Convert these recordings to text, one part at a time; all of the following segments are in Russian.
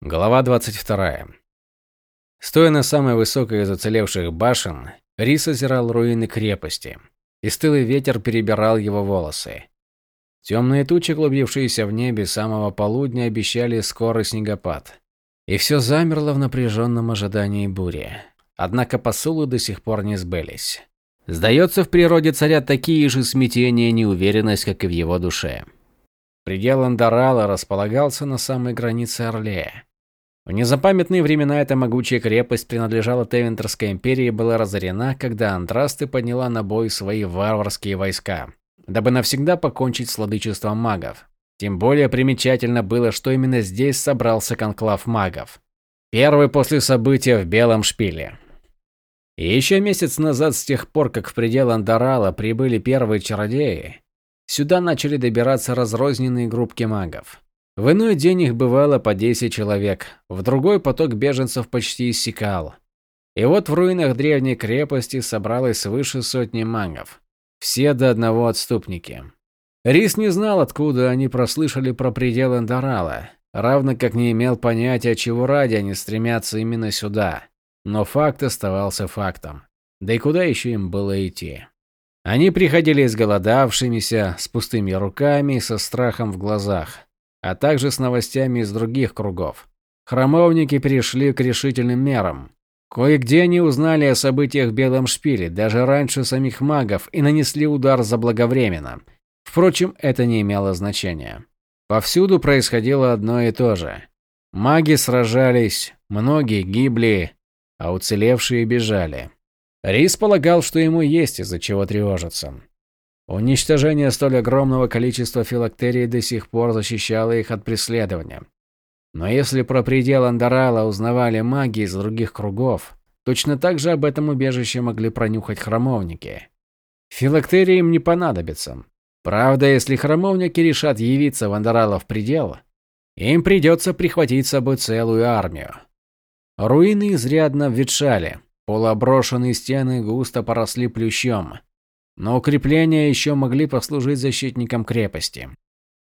Глава 22. Стоя на самой высокой из уцелевших башен, Рис озирал руины крепости, и стылый ветер перебирал его волосы. Темные тучи, клубившиеся в небе с самого полудня, обещали скорый снегопад. И все замерло в напряженном ожидании бури. Однако посулы до сих пор не сбылись. Сдается, в природе царят такие же смятения и неуверенность, как и в его душе. Предел Андорала располагался на самой границе Орлея. В незапамятные времена эта могучая крепость принадлежала Тевентерской империи и была разорена, когда Андрасты подняла на бой свои варварские войска, дабы навсегда покончить с владычеством магов. Тем более примечательно было, что именно здесь собрался конклав магов. Первый после события в Белом Шпиле. И еще месяц назад, с тех пор, как в предел Андорала прибыли первые чародеи, сюда начали добираться разрозненные группки магов. В иной день их бывало по 10 человек, в другой поток беженцев почти иссякал. И вот в руинах древней крепости собралось свыше сотни магов. Все до одного отступники. Рис не знал, откуда они прослышали про предел Эндорала, равно как не имел понятия, чего ради они стремятся именно сюда. Но факт оставался фактом. Да и куда еще им было идти? Они приходили изголодавшимися, с пустыми руками и со страхом в глазах а также с новостями из других кругов. Храмовники перешли к решительным мерам. Кое-где они узнали о событиях в Белом Шпиле, даже раньше самих магов, и нанесли удар заблаговременно. Впрочем, это не имело значения. Повсюду происходило одно и то же. Маги сражались, многие гибли, а уцелевшие бежали. Рис полагал, что ему есть из-за чего тревожиться. Уничтожение столь огромного количества филактерий до сих пор защищало их от преследования. Но если про предел Андорала узнавали маги из других кругов, точно так же об этом убежище могли пронюхать храмовники. Филактерии им не понадобятся. Правда, если храмовники решат явиться в Андорала в предел, им придется прихватить с собой целую армию. Руины изрядно ветшали, полуоброшенные стены густо поросли плющом, но укрепления еще могли послужить защитникам крепости.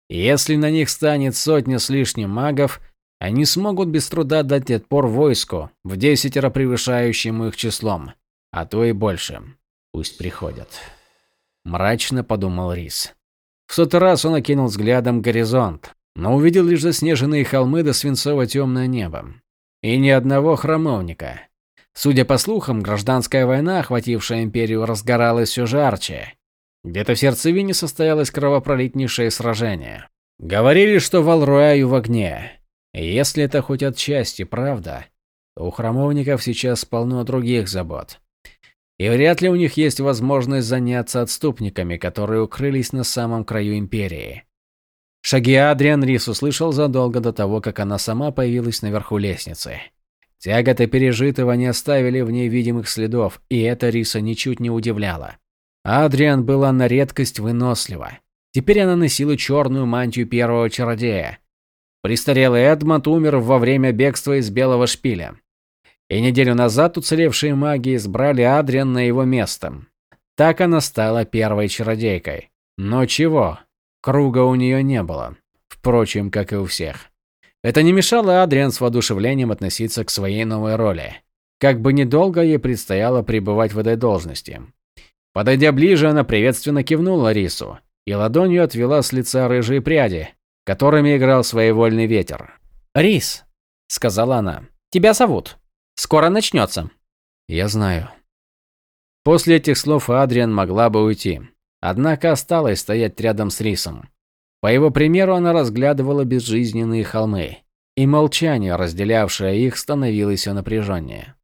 если на них станет сотня с лишним магов, они смогут без труда дать отпор войску, в десятеро превышающему их числом, а то и больше. Пусть приходят. Мрачно подумал Рис. В сотый раз он окинул взглядом горизонт, но увидел лишь заснеженные холмы да свинцово-темное небо. И ни одного храмовника. Судя по слухам, гражданская война, охватившая империю, разгоралась все жарче. Где-то в сердцевине состоялось кровопролитнейшее сражение. Говорили, что Валруаю в огне. Если это хоть отчасти правда, то у храмовников сейчас полно других забот. И вряд ли у них есть возможность заняться отступниками, которые укрылись на самом краю империи. Шаги Адриан Рис услышал задолго до того, как она сама появилась наверху лестницы. Тяготы пережитого не оставили в ней видимых следов, и это Риса ничуть не удивляло. Адриан была на редкость вынослива. Теперь она носила черную мантию первого чародея. Престарелый Эдмонд умер во время бегства из Белого Шпиля. И неделю назад уцелевшие маги избрали Адриан на его место. Так она стала первой чародейкой. Но чего? Круга у нее не было. Впрочем, как и у всех. Это не мешало Адриан с воодушевлением относиться к своей новой роли. Как бы недолго ей предстояло пребывать в этой должности. Подойдя ближе, она приветственно кивнула Рису и ладонью отвела с лица рыжие пряди, которыми играл своевольный ветер. «Рис», — сказала она, — «тебя зовут. Скоро начнется». «Я знаю». После этих слов Адриан могла бы уйти, однако осталась стоять рядом с Рисом. По его примеру она разглядывала безжизненные холмы, и молчание, разделявшее их, становилось все напряженнее.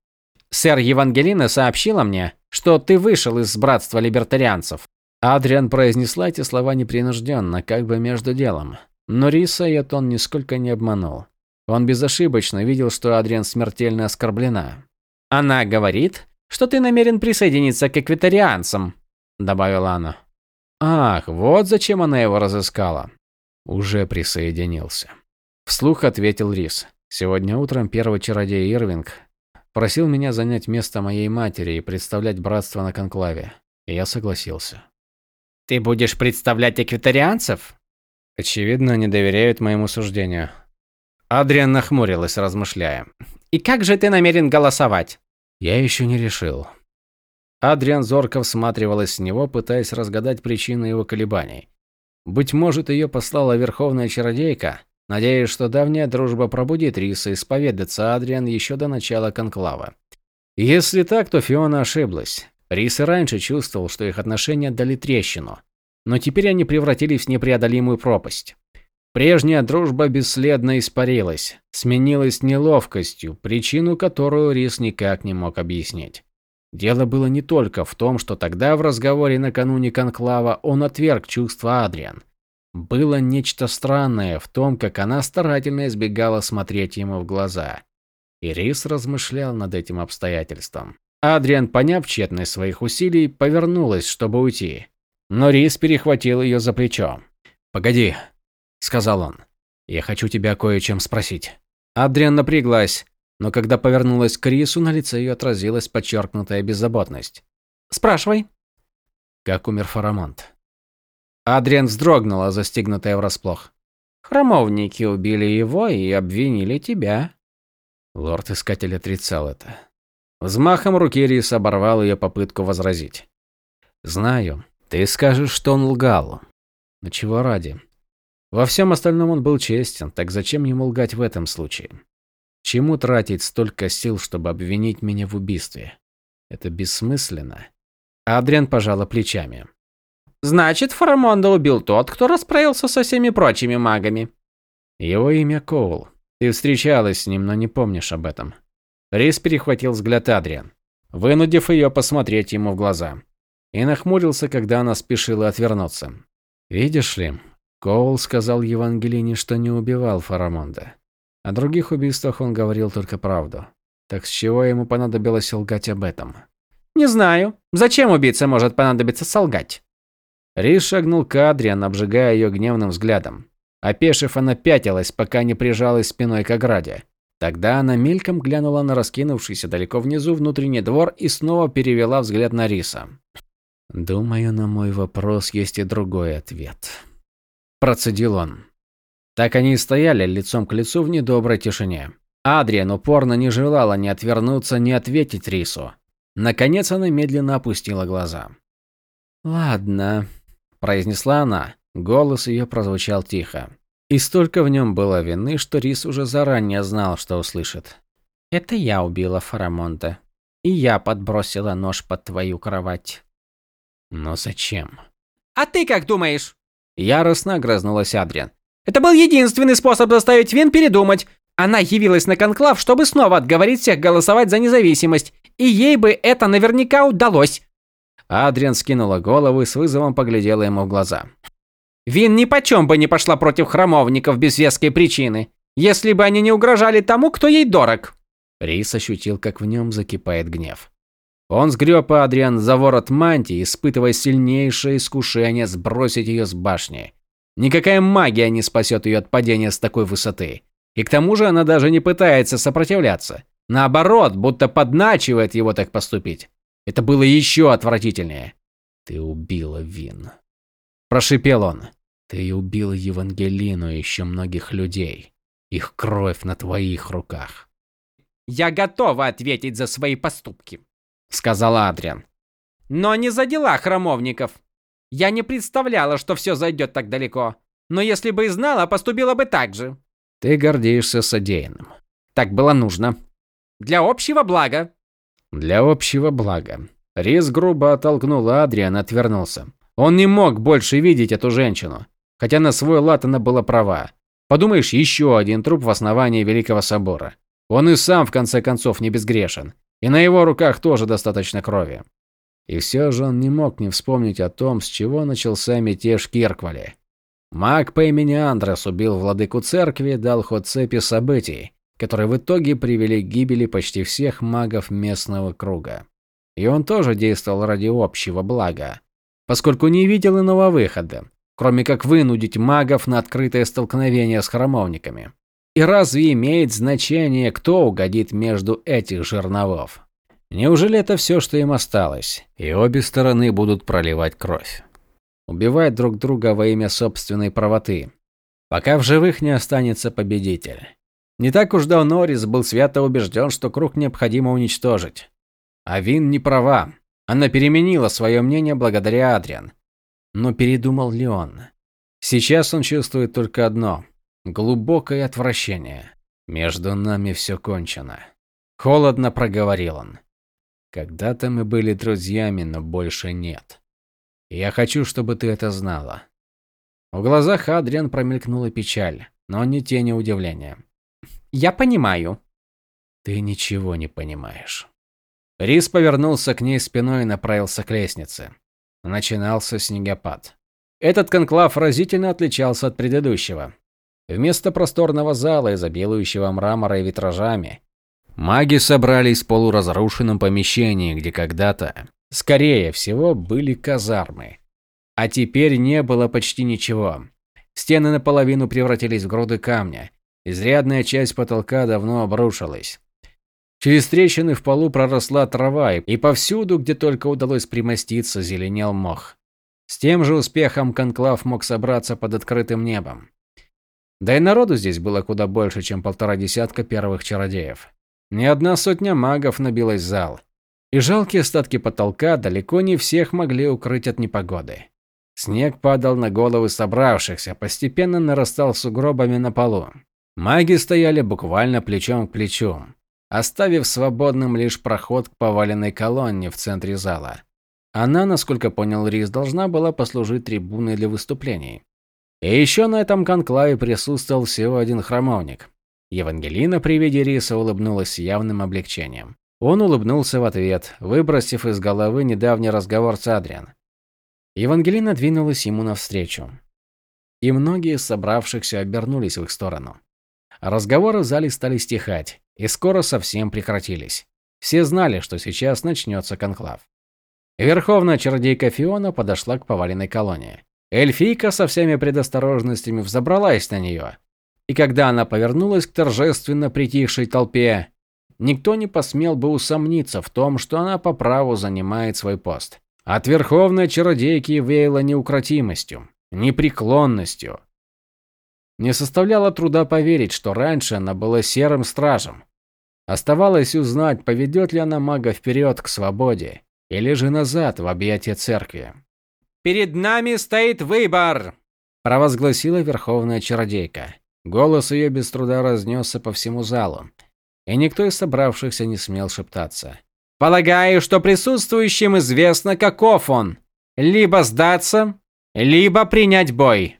«Сэр Евангелина сообщила мне, что ты вышел из братства либертарианцев». Адриан произнесла эти слова непринужденно, как бы между делом. Но Риса ее тон нисколько не обманул. Он безошибочно видел, что Адриан смертельно оскорблена. «Она говорит, что ты намерен присоединиться к эквитарианцам», – добавила она. Ах, вот зачем она его разыскала. Уже присоединился. Вслух ответил Рис. Сегодня утром первый чародей Ирвинг просил меня занять место моей матери и представлять братство на конклаве. И я согласился. Ты будешь представлять эквитарианцев? Очевидно, они доверяют моему суждению. Адриан нахмурилась, размышляя. «И как же ты намерен голосовать?» «Я еще не решил». Адриан зорко всматривалась с него, пытаясь разгадать причины его колебаний. Быть может, ее послала Верховная Чародейка, надеясь, что давняя дружба пробудит Риса и исповедаться Адриан еще до начала конклава. Если так, то Фиона ошиблась. Рис и раньше чувствовал, что их отношения дали трещину, но теперь они превратились в непреодолимую пропасть. Прежняя дружба бесследно испарилась, сменилась неловкостью, причину которую Рис никак не мог объяснить. Дело было не только в том, что тогда в разговоре накануне конклава он отверг чувства Адриан. Было нечто странное в том, как она старательно избегала смотреть ему в глаза. И Рис размышлял над этим обстоятельством. Адриан, поняв тщетность своих усилий, повернулась, чтобы уйти. Но Рис перехватил ее за плечо. «Погоди», – сказал он. «Я хочу тебя кое чем спросить». Адриан напряглась, но когда повернулась к Рису, на лице ее отразилась подчеркнутая беззаботность. «Спрашивай». Как умер Фарамонт? Адриан вздрогнула, застигнутая врасплох. «Храмовники убили его и обвинили тебя». Лорд-искатель отрицал это. Взмахом руки Рис оборвал ее попытку возразить. «Знаю. Ты скажешь, что он лгал. Но чего ради? Во всем остальном он был честен, так зачем ему лгать в этом случае? Чему тратить столько сил, чтобы обвинить меня в убийстве? Это бессмысленно. Адриан пожала плечами. Значит, Фарамонда убил тот, кто расправился со всеми прочими магами. Его имя Коул. Ты встречалась с ним, но не помнишь об этом. Рис перехватил взгляд Адриан, вынудив ее посмотреть ему в глаза. И нахмурился, когда она спешила отвернуться. Видишь ли, Коул сказал Евангелине, что не убивал Фарамонда. О других убийствах он говорил только правду. Так с чего ему понадобилось лгать об этом? Не знаю. Зачем убийце может понадобиться солгать? Рис шагнул к Адриан, обжигая ее гневным взглядом. Опешив, она пятилась, пока не прижалась спиной к ограде. Тогда она мельком глянула на раскинувшийся далеко внизу внутренний двор и снова перевела взгляд на Риса. «Думаю, на мой вопрос есть и другой ответ», – процедил он. Так они и стояли лицом к лицу в недоброй тишине. Адриан упорно не желала ни отвернуться, ни ответить Рису. Наконец она медленно опустила глаза. «Ладно», – произнесла она. Голос ее прозвучал тихо. И столько в нем было вины, что Рис уже заранее знал, что услышит. «Это я убила Фарамонта. И я подбросила нож под твою кровать». «Но зачем?» «А ты как думаешь?» Яростно огрызнулась Адриан. «Это был единственный способ заставить Вин передумать. Она явилась на конклав, чтобы снова отговорить всех голосовать за независимость. И ей бы это наверняка удалось». Адриан скинула голову и с вызовом поглядела ему в глаза. Вин ни почем бы не пошла против храмовников без веской причины, если бы они не угрожали тому, кто ей дорог. Рис ощутил, как в нем закипает гнев. Он сгреб Адриан за ворот мантии, испытывая сильнейшее искушение сбросить ее с башни. Никакая магия не спасет ее от падения с такой высоты. И к тому же она даже не пытается сопротивляться. Наоборот, будто подначивает его так поступить. Это было еще отвратительнее. «Ты убила Вин», – прошипел он. Ты убил Евангелину и еще многих людей. Их кровь на твоих руках. Я готова ответить за свои поступки, сказала Адриан. Но не за дела храмовников. Я не представляла, что все зайдет так далеко. Но если бы и знала, поступила бы так же. Ты гордишься содеянным. Так было нужно. Для общего блага. Для общего блага. Рис грубо оттолкнул Адриан и отвернулся. Он не мог больше видеть эту женщину. Хотя на свой лад она была права. Подумаешь, еще один труп в основании Великого Собора. Он и сам, в конце концов, не безгрешен. И на его руках тоже достаточно крови. И все же он не мог не вспомнить о том, с чего начался мятеж Кирквали. Маг по имени Андрес убил владыку церкви дал ход цепи событий, которые в итоге привели к гибели почти всех магов местного круга. И он тоже действовал ради общего блага, поскольку не видел иного выхода, кроме как вынудить магов на открытое столкновение с храмовниками. И разве имеет значение, кто угодит между этих жерновов? Неужели это все, что им осталось, и обе стороны будут проливать кровь? Убивать друг друга во имя собственной правоты, пока в живых не останется победитель. Не так уж давно Рис был свято убежден, что круг необходимо уничтожить. А Вин не права. Она переменила свое мнение благодаря Адриан. Но передумал ли он? Сейчас он чувствует только одно – глубокое отвращение. Между нами все кончено. Холодно проговорил он. Когда-то мы были друзьями, но больше нет. Я хочу, чтобы ты это знала. В глазах Адриан промелькнула печаль, но не тени удивления. Я понимаю. Ты ничего не понимаешь. Рис повернулся к ней спиной и направился к лестнице. Начинался снегопад. Этот конклав разительно отличался от предыдущего. Вместо просторного зала, изобилующего мрамора и витражами, маги собрались в полуразрушенном помещении, где когда-то, скорее всего, были казармы. А теперь не было почти ничего. Стены наполовину превратились в груды камня. Изрядная часть потолка давно обрушилась. Через трещины в полу проросла трава, и повсюду, где только удалось примоститься, зеленел мох. С тем же успехом конклав мог собраться под открытым небом. Да и народу здесь было куда больше, чем полтора десятка первых чародеев. Не одна сотня магов набилась в зал. И жалкие остатки потолка далеко не всех могли укрыть от непогоды. Снег падал на головы собравшихся, постепенно нарастал сугробами на полу. Маги стояли буквально плечом к плечу, оставив свободным лишь проход к поваленной колонне в центре зала. Она, насколько понял Рис, должна была послужить трибуной для выступлений. И еще на этом конклаве присутствовал всего один храмовник. Евангелина при виде Риса улыбнулась с явным облегчением. Он улыбнулся в ответ, выбросив из головы недавний разговор с Адриан. Евангелина двинулась ему навстречу. И многие собравшихся обернулись в их сторону. Разговоры в зале стали стихать, и скоро совсем прекратились. Все знали, что сейчас начнется конклав. Верховная чародейка Фиона подошла к поваленной колонии. Эльфийка со всеми предосторожностями взобралась на нее. И когда она повернулась к торжественно притихшей толпе, никто не посмел бы усомниться в том, что она по праву занимает свой пост. От верховной чародейки веяло неукротимостью, непреклонностью. Не составляло труда поверить, что раньше она была серым стражем. Оставалось узнать, поведет ли она мага вперед к свободе или же назад в объятия церкви. «Перед нами стоит выбор!» – провозгласила верховная чародейка. Голос ее без труда разнесся по всему залу, и никто из собравшихся не смел шептаться. «Полагаю, что присутствующим известно, каков он. Либо сдаться, либо принять бой».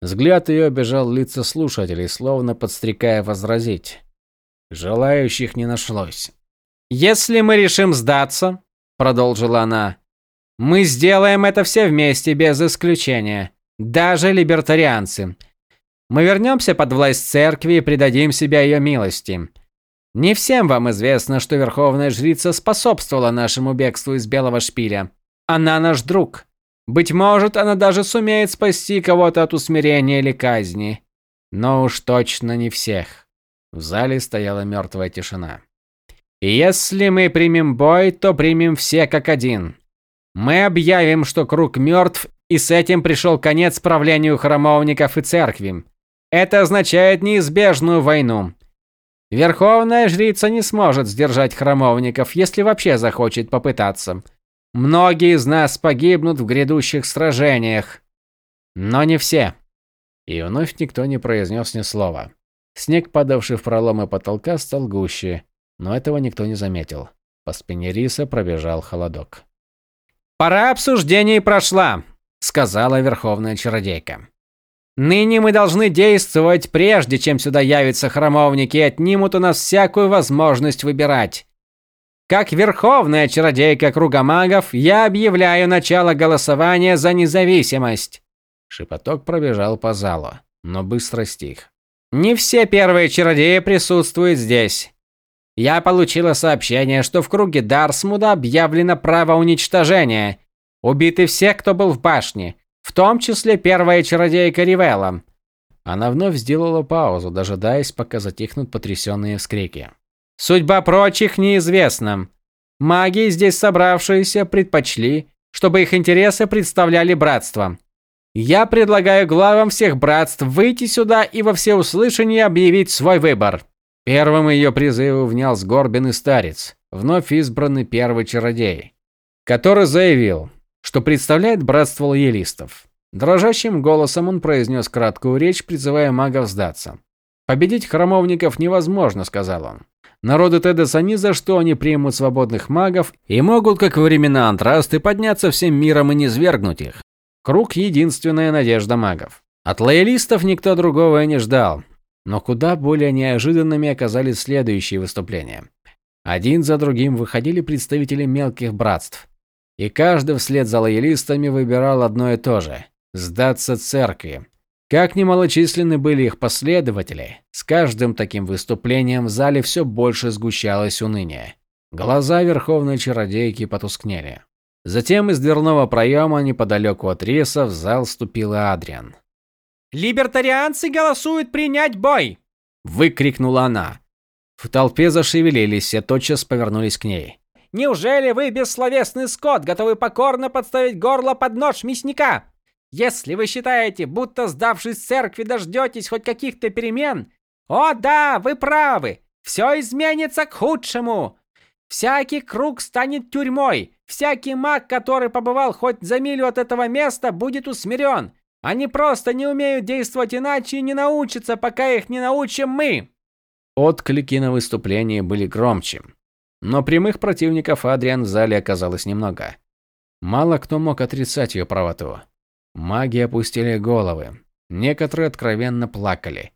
Взгляд ее обежал лица слушателей, словно подстрекая возразить. Желающих не нашлось. «Если мы решим сдаться, продолжила она. Мы сделаем это все вместе без исключения, даже либертарианцы. Мы вернемся под власть церкви и предадим себя ее милости. Не всем вам известно, что верховная жрица способствовала нашему бегству из Белого Шпиля. Она наш друг. Быть может, она даже сумеет спасти кого-то от усмирения или казни. Но уж точно не всех. В зале стояла мертвая тишина. Если мы примем бой, то примем все как один. Мы объявим, что круг мертв, и с этим пришел конец правлению храмовников и церкви. Это означает неизбежную войну. Верховная жрица не сможет сдержать храмовников, если вообще захочет попытаться. Многие из нас погибнут в грядущих сражениях, но не все. И вновь никто не произнес ни слова. Снег, падавший в проломы потолка, стал гуще, но этого никто не заметил. По спине Риса пробежал холодок. «Пора обсуждений прошла», — сказала Верховная Чародейка. «Ныне мы должны действовать, прежде чем сюда явятся храмовники и отнимут у нас всякую возможность выбирать. Как Верховная Чародейка Круга Магов, я объявляю начало голосования за независимость». Шепоток пробежал по залу, но быстро стих. «Не все первые чародеи присутствуют здесь. Я получила сообщение, что в круге Дарсмуда объявлено право уничтожения. Убиты все, кто был в башне, в том числе первая чародейка Ривелла. Она вновь сделала паузу, дожидаясь, пока затихнут потрясенные вскрики. Судьба прочих неизвестна. Маги, здесь собравшиеся, предпочли, чтобы их интересы представляли братство. Я предлагаю главам всех братств выйти сюда и во всеуслышание объявить свой выбор. Первым ее призыву внял сгорбенный старец, вновь избранный первый чародей, который заявил, что представляет братство лоялистов. Дрожащим голосом он произнес краткую речь, призывая магов сдаться. «Победить храмовников невозможно», — сказал он. «Народы Тедеса ни за что не примут свободных магов и могут, как во времена Антрасты, подняться всем миром и не свергнуть их. Круг – единственная надежда магов. От лоялистов никто другого и не ждал. Но куда более неожиданными оказались следующие выступления. Один за другим выходили представители мелких братств. И каждый вслед за лоялистами выбирал одно и то же – сдаться церкви. Как немалочисленны были их последователи, с каждым таким выступлением в зале все больше сгущалось уныние. Глаза верховной чародейки потускнели. Затем из дверного проема неподалеку от Риса в зал вступила Адриан. «Либертарианцы голосуют принять бой!» – выкрикнула она. В толпе зашевелились, все тотчас повернулись к ней. «Неужели вы, бессловесный скот, готовы покорно подставить горло под нож мясника? Если вы считаете, будто сдавшись церкви дождетесь хоть каких-то перемен, о да, вы правы, все изменится к худшему. Всякий круг станет тюрьмой, всякий маг, который побывал хоть за милю от этого места, будет усмирен. Они просто не умеют действовать иначе и не научатся, пока их не научим мы. Отклики на выступление были громче. Но прямых противников Адриан в зале оказалось немного. Мало кто мог отрицать ее правоту. Маги опустили головы. Некоторые откровенно плакали.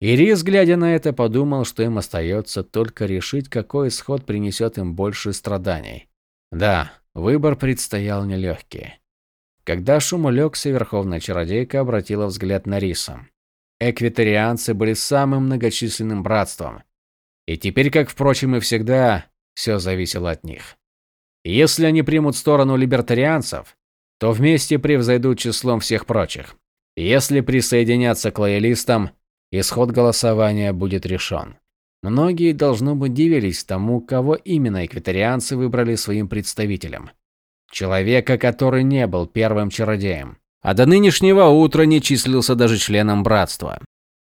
Ирис, глядя на это, подумал, что им остается только решить, какой исход принесет им больше страданий. Да, выбор предстоял нелегкий. Когда шум улегся, Верховная Чародейка обратила взгляд на Риса. Эквитарианцы были самым многочисленным братством. И теперь, как, впрочем, и всегда, все зависело от них. Если они примут сторону либертарианцев, то вместе превзойдут числом всех прочих. Если присоединятся к лоялистам, исход голосования будет решен. Многие, должно быть, дивились тому, кого именно эквитарианцы выбрали своим представителем. Человека, который не был первым чародеем, а до нынешнего утра не числился даже членом братства.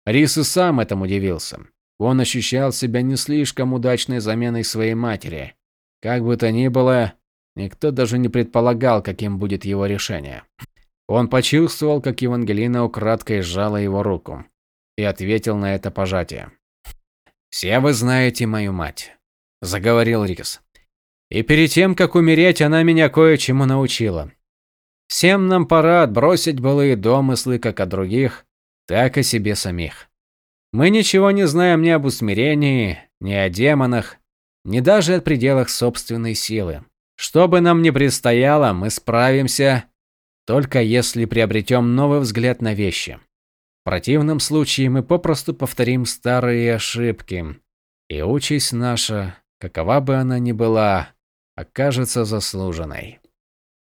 Рис и сам этому удивился. Он ощущал себя не слишком удачной заменой своей матери. Как бы то ни было, Никто даже не предполагал, каким будет его решение. Он почувствовал, как Евангелина украдкой сжала его руку и ответил на это пожатие. «Все вы знаете мою мать», – заговорил Рис. «И перед тем, как умереть, она меня кое-чему научила. Всем нам пора отбросить былые домыслы как о других, так и себе самих. Мы ничего не знаем ни об усмирении, ни о демонах, ни даже о пределах собственной силы. Что бы нам ни предстояло, мы справимся, только если приобретем новый взгляд на вещи. В противном случае мы попросту повторим старые ошибки, и участь наша, какова бы она ни была, окажется заслуженной.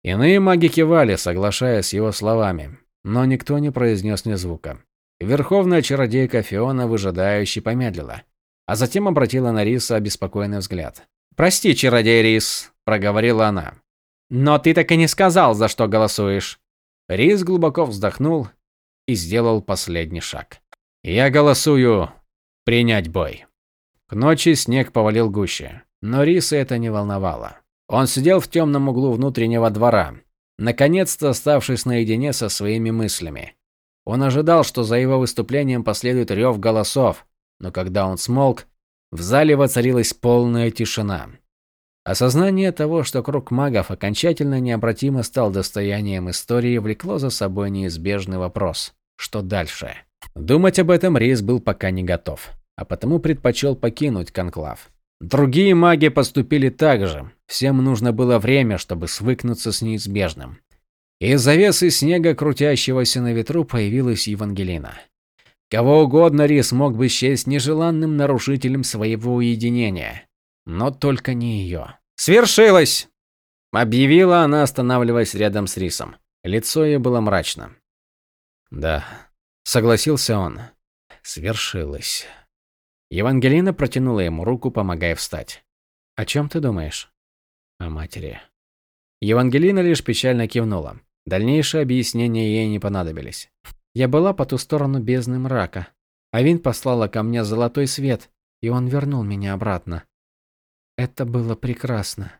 Иные маги кивали, соглашаясь с его словами, но никто не произнес ни звука. Верховная чародейка Фиона выжидающе помедлила, а затем обратила на Риса обеспокоенный взгляд. «Прости, чародей Рис», – проговорила она. «Но ты так и не сказал, за что голосуешь». Рис глубоко вздохнул и сделал последний шаг. «Я голосую принять бой». К ночи снег повалил гуще, но Риса это не волновало. Он сидел в темном углу внутреннего двора, наконец-то оставшись наедине со своими мыслями. Он ожидал, что за его выступлением последует рев голосов, но когда он смолк, в зале воцарилась полная тишина. Осознание того, что круг магов окончательно необратимо стал достоянием истории, влекло за собой неизбежный вопрос: что дальше? Думать об этом Рис был пока не готов, а потому предпочел покинуть конклав. Другие маги поступили так же. Всем нужно было время, чтобы свыкнуться с неизбежным. Из завесы снега, крутящегося на ветру, появилась Евангелина. Кого угодно Рис мог бы счесть нежеланным нарушителем своего уединения, но только не ее. «Свершилось!» – объявила она, останавливаясь рядом с Рисом. Лицо ее было мрачно. «Да», – согласился он. «Свершилось». Евангелина протянула ему руку, помогая встать. «О чем ты думаешь?» «О матери». Евангелина лишь печально кивнула. Дальнейшие объяснения ей не понадобились. Я была по ту сторону бездны мрака. Авин послала ко мне золотой свет, и он вернул меня обратно. Это было прекрасно.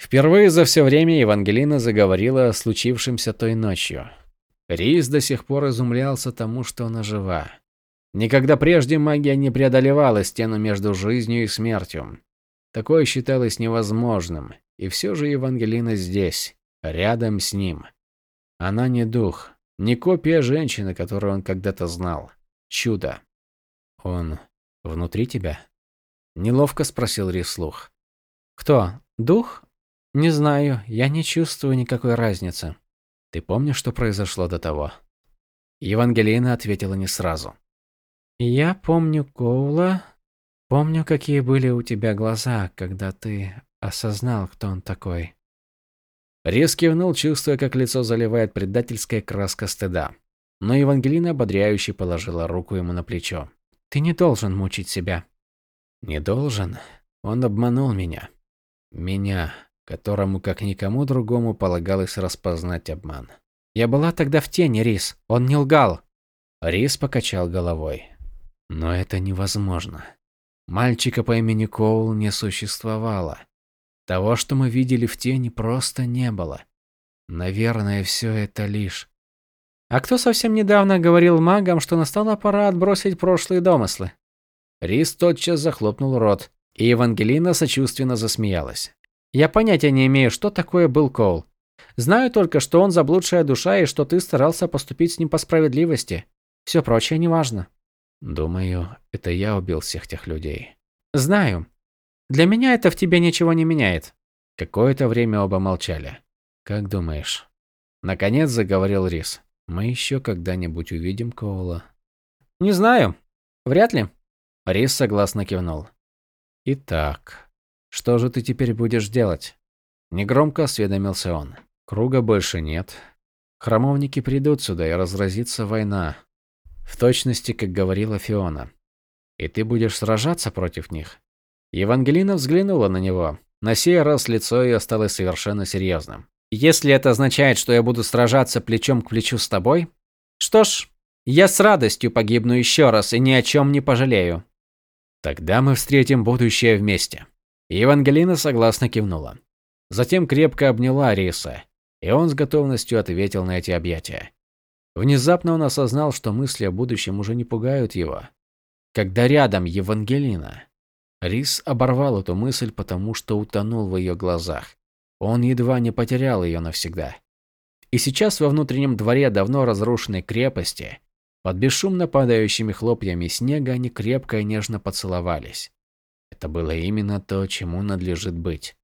Впервые за все время Евангелина заговорила о случившемся той ночью. Рис до сих пор изумлялся тому, что она жива. Никогда прежде магия не преодолевала стену между жизнью и смертью. Такое считалось невозможным, и все же Евангелина здесь, рядом с ним. Она не дух, не копия женщины, которую он когда-то знал. Чудо. Он внутри тебя? Неловко спросил Рис слух. Кто? Дух? Не знаю, я не чувствую никакой разницы. Ты помнишь, что произошло до того? Евангелина ответила не сразу. Я помню Коула, помню, какие были у тебя глаза, когда ты осознал, кто он такой. Рез кивнул, чувствуя, как лицо заливает предательская краска стыда. Но Евангелина ободряюще положила руку ему на плечо. Ты не должен мучить себя. Не должен. Он обманул меня. Меня, которому, как никому другому, полагалось распознать обман. Я была тогда в тени, Рис. Он не лгал. Рис покачал головой. Но это невозможно. Мальчика по имени Коул не существовало. Того, что мы видели в тени, просто не было. Наверное, все это лишь... А кто совсем недавно говорил магам, что настала пора отбросить прошлые домыслы? Рис тотчас захлопнул рот, и Евангелина сочувственно засмеялась. Я понятия не имею, что такое был Коул. Знаю только, что он заблудшая душа и что ты старался поступить с ним по справедливости. Все прочее неважно. Думаю, это я убил всех тех людей. Знаю. Для меня это в тебе ничего не меняет. Какое-то время оба молчали. Как думаешь? Наконец заговорил Рис. Мы еще когда-нибудь увидим Коула? Не знаю. Вряд ли. Рис согласно кивнул. Итак, что же ты теперь будешь делать? Негромко осведомился он. Круга больше нет. Храмовники придут сюда и разразится война. В точности, как говорила Фиона. И ты будешь сражаться против них. Евангелина взглянула на него. На сей раз лицо ее осталось совершенно серьезным. Если это означает, что я буду сражаться плечом к плечу с тобой, что ж, я с радостью погибну еще раз и ни о чем не пожалею. Тогда мы встретим будущее вместе. Евангелина согласно кивнула. Затем крепко обняла Риса, и он с готовностью ответил на эти объятия. Внезапно он осознал, что мысли о будущем уже не пугают его. Когда рядом Евангелина. Рис оборвал эту мысль, потому что утонул в ее глазах. Он едва не потерял ее навсегда. И сейчас во внутреннем дворе давно разрушенной крепости, под бесшумно падающими хлопьями снега, они крепко и нежно поцеловались. Это было именно то, чему надлежит быть.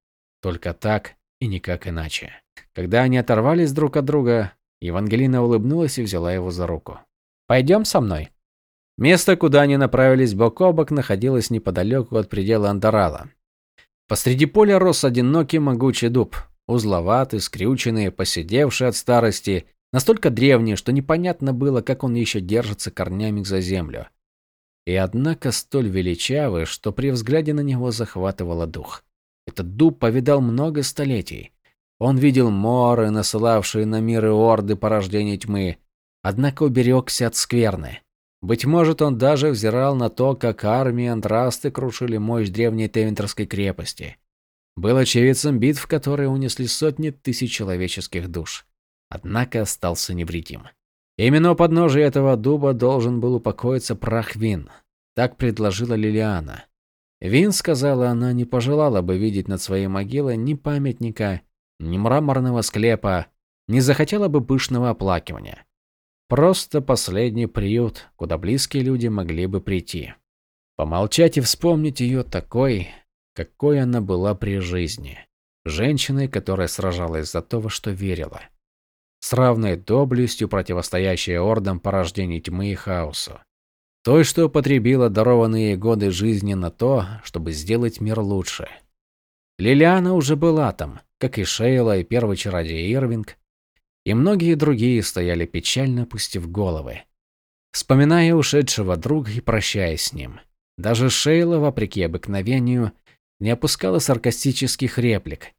Только так и никак иначе. Когда они оторвались друг от друга, Евангелина улыбнулась и взяла его за руку. «Пойдем со мной». Место, куда они направились бок о бок, находилось неподалеку от предела Андорала. Посреди поля рос одинокий могучий дуб, узловатый, скрюченный, посидевший от старости, настолько древний, что непонятно было, как он еще держится корнями за землю. И однако столь величавый, что при взгляде на него захватывало дух. Этот дуб повидал много столетий. Он видел моры, насылавшие на миры орды порождения тьмы, однако уберегся от скверны. Быть может, он даже взирал на то, как армии Андрасты крушили мощь древней Тевентерской крепости. Был очевидцем битв, которые унесли сотни тысяч человеческих душ. Однако остался невредим. Именно у подножия этого дуба должен был упокоиться прах Вин. Так предложила Лилиана. Вин, сказала она, не пожелала бы видеть над своей могилой ни памятника, ни мраморного склепа, не захотела бы пышного оплакивания. Просто последний приют, куда близкие люди могли бы прийти. Помолчать и вспомнить ее такой, какой она была при жизни. Женщиной, которая сражалась за то, во что верила. С равной доблестью противостоящей ордам порождений тьмы и хаосу. Той, что употребила дарованные годы жизни на то, чтобы сделать мир лучше. Лилиана уже была там, как и Шейла и первый чародей Ирвинг, и многие другие стояли печально опустив головы, вспоминая ушедшего друга и прощаясь с ним. Даже Шейла, вопреки обыкновению, не опускала саркастических реплик,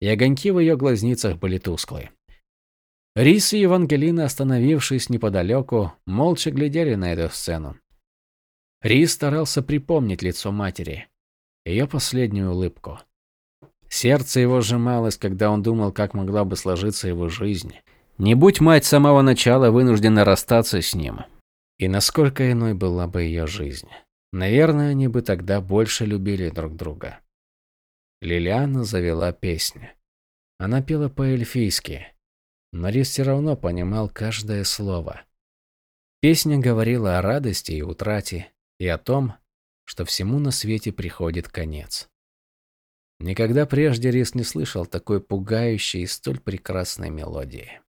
и огоньки в ее глазницах были тусклые. Рис и Евангелина, остановившись неподалеку, молча глядели на эту сцену. Рис старался припомнить лицо матери, ее последнюю улыбку. Сердце его сжималось, когда он думал, как могла бы сложиться его жизнь. Не будь мать с самого начала вынуждена расстаться с ним. И насколько иной была бы ее жизнь. Наверное, они бы тогда больше любили друг друга. Лилиана завела песню. Она пела по-эльфийски, но Рис все равно понимал каждое слово. Песня говорила о радости и утрате, и о том, что всему на свете приходит конец. Никогда прежде Рис не слышал такой пугающей и столь прекрасной мелодии.